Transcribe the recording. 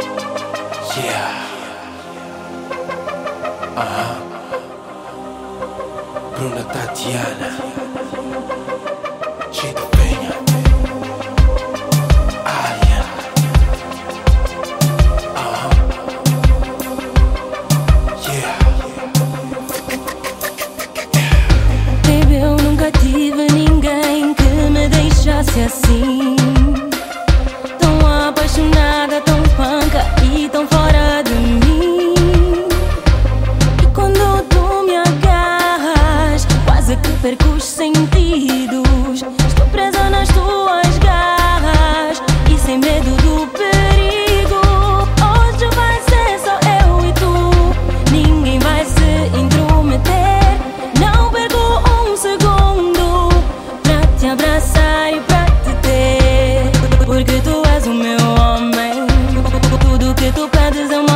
Yeah. Uh-huh. Bruna Tatiana. Chita Penha. Alien. Baby, eu nunca tive ninguém que me deixasse assim. Perco os sentidos. Estou presa nas tuas garras e sem medo do perigo. Hoje vai ser só eu e tu. Ninguém vai se intrometer. Não perco um segundo pra te abraçar e pra te ter. Porque tu és o meu homem. Tudo que tu pedes é